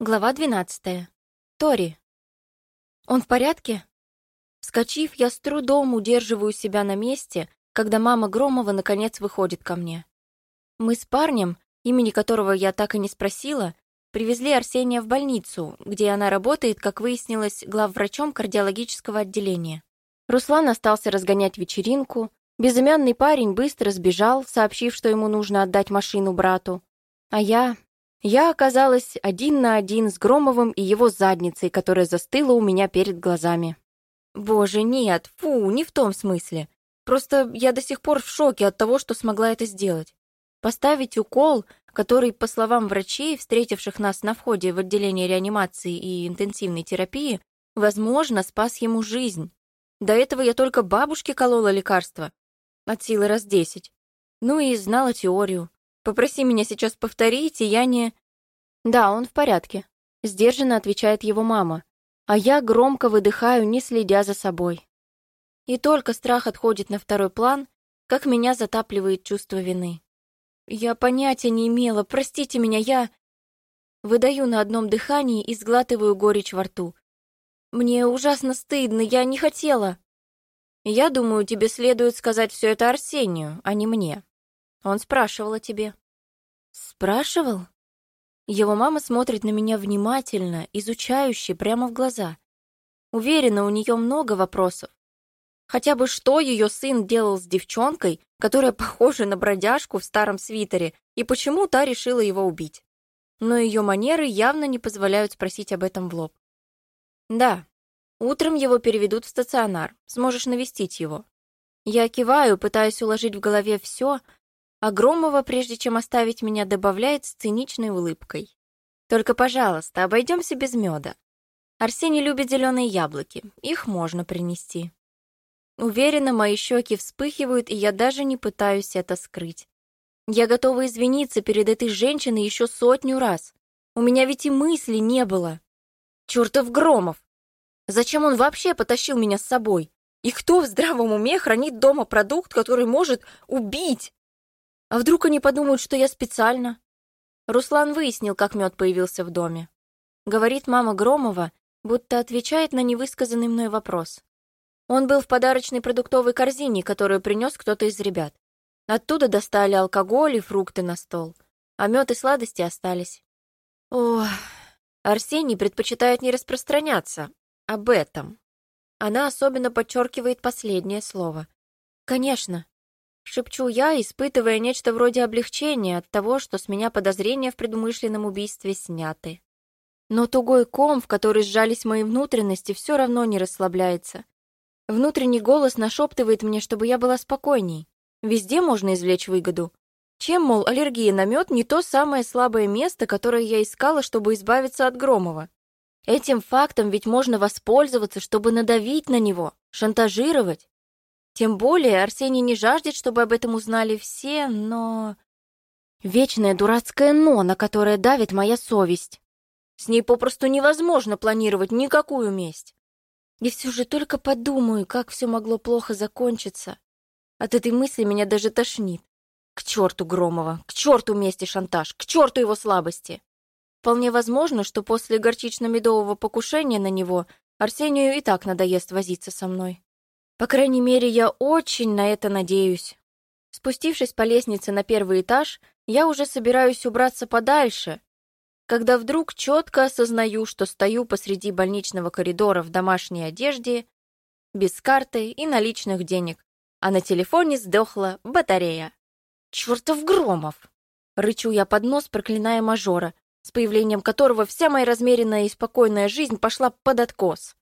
Глава 12. Тори. Он в порядке? Вскочив, я с трудом удерживаю себя на месте, когда мама Громова наконец выходит ко мне. Мы с парнем, имени которого я так и не спросила, привезли Арсения в больницу, где она работает, как выяснилось, главврачом кардиологического отделения. Руслан остался разгонять вечеринку, безымянный парень быстро сбежал, сообщив, что ему нужно отдать машину брату, а я я оказалась один на один с Громовым и его задницей, которая застыла у меня перед глазами. Боже, нет, фу, не в том смысле. Просто я до сих пор в шоке от того, что смогла это сделать. Поставить укол, который, по словам врачей, встретивших нас на входе в отделение реанимации и интенсивной терапии, возможно, спас ему жизнь. До этого я только бабушке колола лекарства. От силы раз десять. Ну и знала теорию. Попроси меня сейчас повторить, и я не...» «Да, он в порядке», — сдержанно отвечает его мама, а я громко выдыхаю, не следя за собой. И только страх отходит на второй план, как меня затапливает чувство вины. «Я понятия не имела, простите меня, я...» Выдаю на одном дыхании и сглатываю горечь во рту. «Мне ужасно стыдно, я не хотела...» «Я думаю, тебе следует сказать все это Арсению, а не мне», он спрашивал о тебе». «Спрашивал?» Его мама смотрит на меня внимательно, изучающе, прямо в глаза. Уверена, у нее много вопросов. Хотя бы что ее сын делал с девчонкой, которая похожа на бродяжку в старом свитере, и почему та решила его убить. Но ее манеры явно не позволяют спросить об этом в лоб. «Да, утром его переведут в стационар, сможешь навестить его». Я киваю, пытаясь уложить в голове все, а Громова, прежде чем оставить меня, добавляет с циничной улыбкой. «Только, пожалуйста, обойдемся без меда. Арсений любит зеленые яблоки, их можно принести». Уверена, мои щеки вспыхивают, и я даже не пытаюсь это скрыть. Я готова извиниться перед этой женщиной еще сотню раз. У меня ведь и мысли не было. Чертов Громов! Зачем он вообще потащил меня с собой? И кто в здравом уме хранит дома продукт, который может убить? А вдруг они подумают, что я специально? Руслан выяснил, как мед появился в доме. Говорит мама Громова, будто отвечает на невысказанный мной вопрос. Он был в подарочной продуктовой корзине, которую принес кто-то из ребят. Оттуда достали алкоголь и фрукты на стол, а мед и сладости остались. Ох, Арсений предпочитает не распространяться об этом. Она особенно подчеркивает последнее слово. Конечно, Шепчу я, испытывая нечто вроде облегчения от того, что с меня подозрения в предумышленном убийстве сняты. Но тугой ком, в который сжались мои внутренности, все равно не расслабляется. Внутренний голос нашептывает мне, чтобы я была спокойней. Везде можно извлечь выгоду. Чем, мол, аллергия на мед не то самое слабое место, которое я искала, чтобы избавиться от Громова? Этим фактом ведь можно воспользоваться, чтобы надавить на него, шантажировать. Тем более Арсений не жаждет, чтобы об этом узнали все, но... Вечное дурацкое «но», на которое давит моя совесть. С ней попросту невозможно планировать никакую месть. И все же только подумаю, как все могло плохо закончиться. От этой мысли меня даже тошнит. К черту Громова, к черту мести шантаж, к черту его слабости. Вполне возможно, что после горчично-медового покушения на него Арсению и так надоест возиться со мной. По крайней мере, я очень на это надеюсь. Спустившись по лестнице на первый этаж, я уже собираюсь убраться подальше, когда вдруг четко осознаю, что стою посреди больничного коридора в домашней одежде, без карты и наличных денег, а на телефоне сдохла батарея. «Чертов Громов!» Рычу я под нос, проклиная мажора, с появлением которого вся моя размеренная и спокойная жизнь пошла под откос.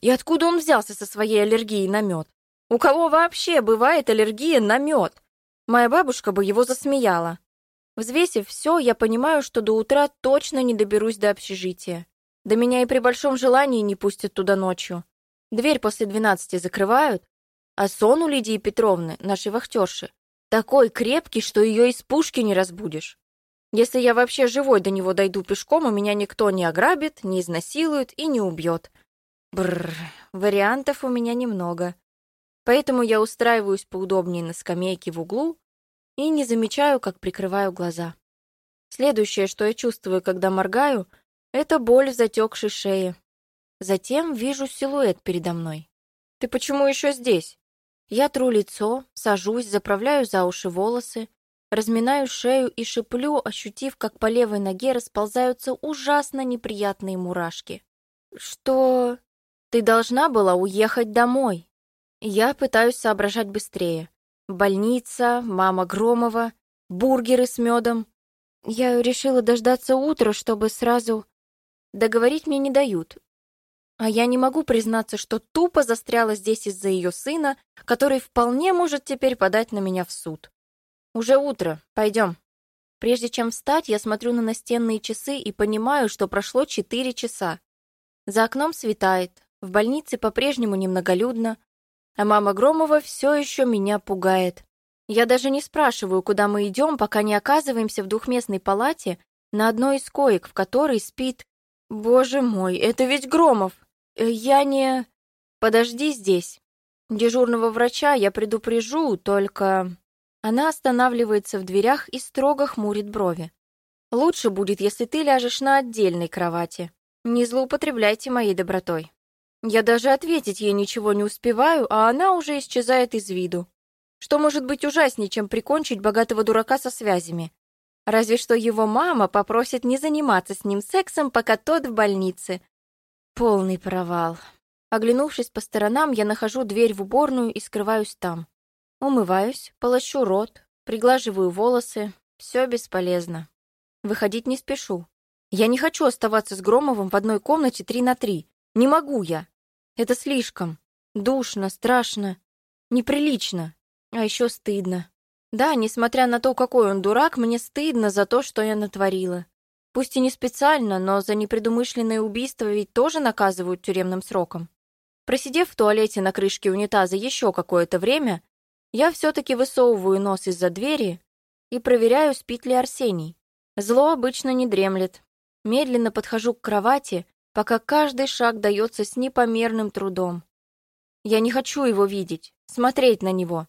И откуда он взялся со своей аллергией на мед? У кого вообще бывает аллергия на мед? Моя бабушка бы его засмеяла. Взвесив все, я понимаю, что до утра точно не доберусь до общежития. Да меня и при большом желании не пустят туда ночью. Дверь после двенадцати закрывают, а сон у Лидии Петровны, нашей вахтерши, такой крепкий, что ее из пушки не разбудишь. Если я вообще живой до него дойду пешком, у меня никто не ограбит, не изнасилует и не убьет. Бррр, вариантов у меня немного. Поэтому я устраиваюсь поудобнее на скамейке в углу и не замечаю, как прикрываю глаза. Следующее, что я чувствую, когда моргаю, Это боль в затекшей шее. Затем вижу силуэт передо мной. «Ты почему еще здесь?» Я тру лицо, сажусь, заправляю за уши волосы, разминаю шею и шиплю, ощутив, как по левой ноге расползаются ужасно неприятные мурашки. «Что? Ты должна была уехать домой?» Я пытаюсь соображать быстрее. Больница, мама Громова, бургеры с медом. Я решила дождаться утра, чтобы сразу... Договорить мне не дают. А я не могу признаться, что тупо застряла здесь из-за ее сына, который вполне может теперь подать на меня в суд. Уже утро, пойдем. Прежде чем встать, я смотрю на настенные часы и понимаю, что прошло четыре часа. За окном светает, в больнице по-прежнему немноголюдно, а мама Громова все еще меня пугает. Я даже не спрашиваю, куда мы идем, пока не оказываемся в двухместной палате на одной из коек, в которой спит... Боже мой, это ведь Громов! Э, я не... Подожди здесь. Дежурного врача я предупрежу, только... Она останавливается в дверях и строго хмурит брови. Лучше будет, если ты ляжешь на отдельной кровати. Не злоупотребляйте моей добротой. Я даже ответить ей ничего не успеваю, а она уже исчезает из виду. Что может быть ужаснее, чем прикончить богатого дурака со связями? Разве что его мама попросит не заниматься с ним сексом, пока тот в больнице. Полный провал. Оглянувшись по сторонам, я нахожу дверь в уборную и скрываюсь там. Умываюсь, полощу рот, приглаживаю волосы. Все бесполезно. Выходить не спешу. Я не хочу оставаться с Громовым в одной комнате три на три. Не могу я. Это слишком. Душно, страшно, неприлично. А еще стыдно. Да, несмотря на то, какой он дурак, мне стыдно за то, что я натворила. Пусть и не специально, но за непредумышленное убийство ведь тоже наказывают тюремным сроком. Просидев в туалете на крышке унитаза еще какое-то время, я все-таки высовываю нос из-за двери и проверяю, спит ли Арсений. Зло обычно не дремлет. Медленно подхожу к кровати, пока каждый шаг дается с непомерным трудом. Я не хочу его видеть, смотреть на него.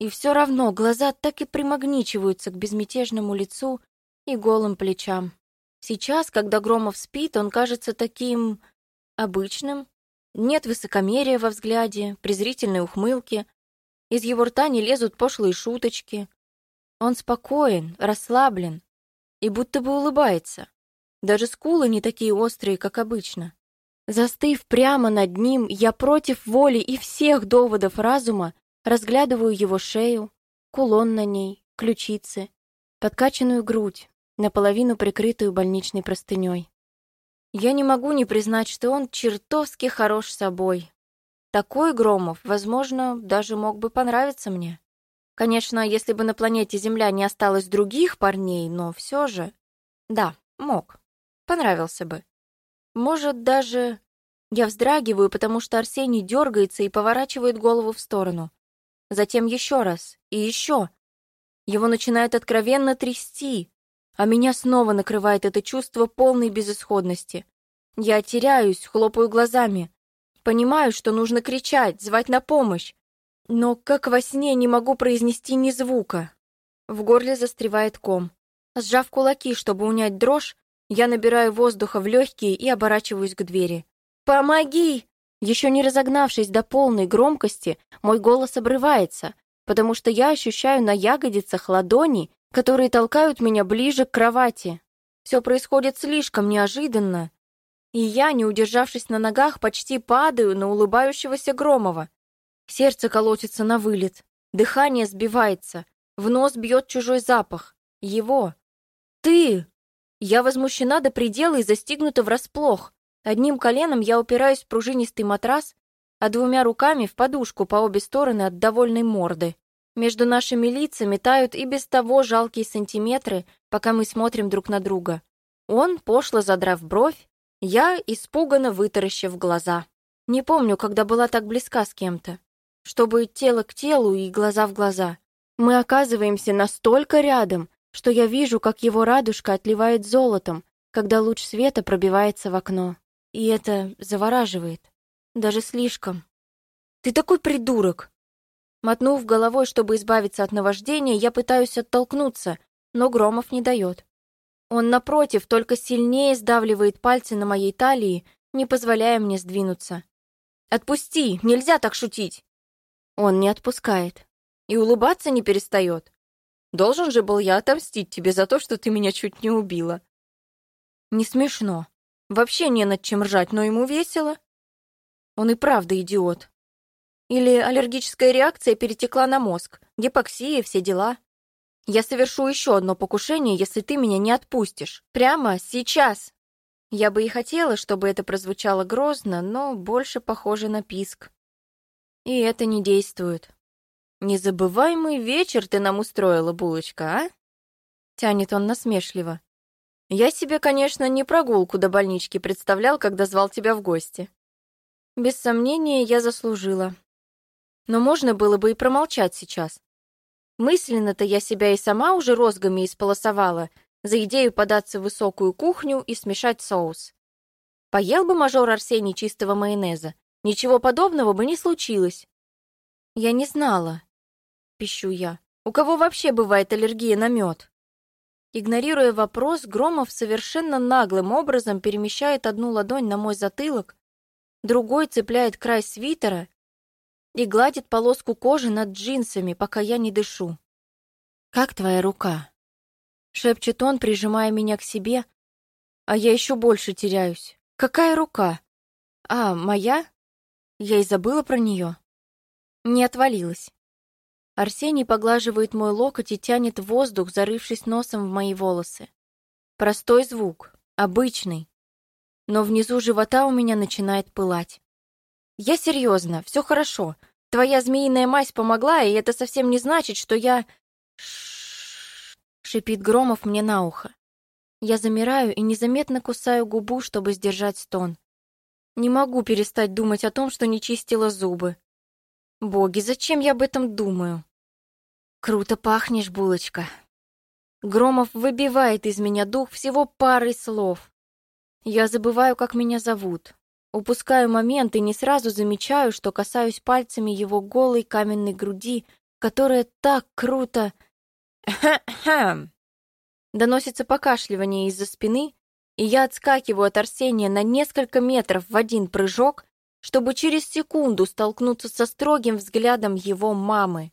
И все равно глаза так и примагничиваются к безмятежному лицу и голым плечам. Сейчас, когда Громов спит, он кажется таким... обычным. Нет высокомерия во взгляде, презрительной ухмылки. Из его рта не лезут пошлые шуточки. Он спокоен, расслаблен и будто бы улыбается. Даже скулы не такие острые, как обычно. Застыв прямо над ним, я против воли и всех доводов разума Разглядываю его шею, кулон на ней, ключицы, подкачанную грудь, наполовину прикрытую больничной простыней. Я не могу не признать, что он чертовски хорош собой. Такой Громов, возможно, даже мог бы понравиться мне. Конечно, если бы на планете Земля не осталось других парней, но все же... Да, мог. Понравился бы. Может, даже... Я вздрагиваю, потому что Арсений дергается и поворачивает голову в сторону затем еще раз и еще. Его начинает откровенно трясти, а меня снова накрывает это чувство полной безысходности. Я теряюсь, хлопаю глазами. Понимаю, что нужно кричать, звать на помощь. Но как во сне не могу произнести ни звука. В горле застревает ком. Сжав кулаки, чтобы унять дрожь, я набираю воздуха в легкие и оборачиваюсь к двери. «Помоги!» Еще не разогнавшись до полной громкости, мой голос обрывается, потому что я ощущаю на ягодицах ладони, которые толкают меня ближе к кровати. Все происходит слишком неожиданно, и я, не удержавшись на ногах, почти падаю на улыбающегося Громова. Сердце колотится на вылет, дыхание сбивается, в нос бьет чужой запах. Его. «Ты!» Я возмущена до предела и застигнута врасплох. Одним коленом я упираюсь в пружинистый матрас, а двумя руками в подушку по обе стороны от довольной морды. Между нашими лицами тают и без того жалкие сантиметры, пока мы смотрим друг на друга. Он, пошло задрав бровь, я, испуганно вытаращив глаза. Не помню, когда была так близка с кем-то. Чтобы тело к телу и глаза в глаза. Мы оказываемся настолько рядом, что я вижу, как его радужка отливает золотом, когда луч света пробивается в окно. И это завораживает. Даже слишком. «Ты такой придурок!» Мотнув головой, чтобы избавиться от наваждения, я пытаюсь оттолкнуться, но Громов не дает. Он, напротив, только сильнее сдавливает пальцы на моей талии, не позволяя мне сдвинуться. «Отпусти! Нельзя так шутить!» Он не отпускает. И улыбаться не перестает. Должен же был я отомстить тебе за то, что ты меня чуть не убила. Не смешно. Вообще не над чем ржать, но ему весело. Он и правда идиот. Или аллергическая реакция перетекла на мозг, гипоксия, все дела. Я совершу еще одно покушение, если ты меня не отпустишь. Прямо сейчас. Я бы и хотела, чтобы это прозвучало грозно, но больше похоже на писк. И это не действует. «Незабываемый вечер ты нам устроила, булочка, а?» Тянет он насмешливо. «Я себе, конечно, не прогулку до больнички представлял, когда звал тебя в гости. Без сомнения, я заслужила. Но можно было бы и промолчать сейчас. Мысленно-то я себя и сама уже розгами исполосовала за идею податься в высокую кухню и смешать соус. Поел бы мажор Арсений чистого майонеза, ничего подобного бы не случилось. Я не знала, пищу я. «У кого вообще бывает аллергия на мед?» Игнорируя вопрос, Громов совершенно наглым образом перемещает одну ладонь на мой затылок, другой цепляет край свитера и гладит полоску кожи над джинсами, пока я не дышу. «Как твоя рука?» — шепчет он, прижимая меня к себе, а я еще больше теряюсь. «Какая рука?» «А, моя?» Я и забыла про нее. Не отвалилась. Арсений поглаживает мой локоть и тянет воздух, зарывшись носом в мои волосы. Простой звук, обычный. Но внизу живота у меня начинает пылать. Я серьезно, все хорошо. Твоя змеиная мазь помогла, и это совсем не значит, что я... шипит Громов мне на ухо. Я замираю и незаметно кусаю губу, чтобы сдержать стон. Не могу перестать думать о том, что не чистила зубы. Боги, зачем я об этом думаю? Круто пахнешь, булочка. Громов выбивает из меня дух всего парой слов. Я забываю, как меня зовут. Упускаю момент и не сразу замечаю, что касаюсь пальцами его голой каменной груди, которая так круто... Доносится покашливание из-за спины, и я отскакиваю от Арсения на несколько метров в один прыжок, чтобы через секунду столкнуться со строгим взглядом его мамы.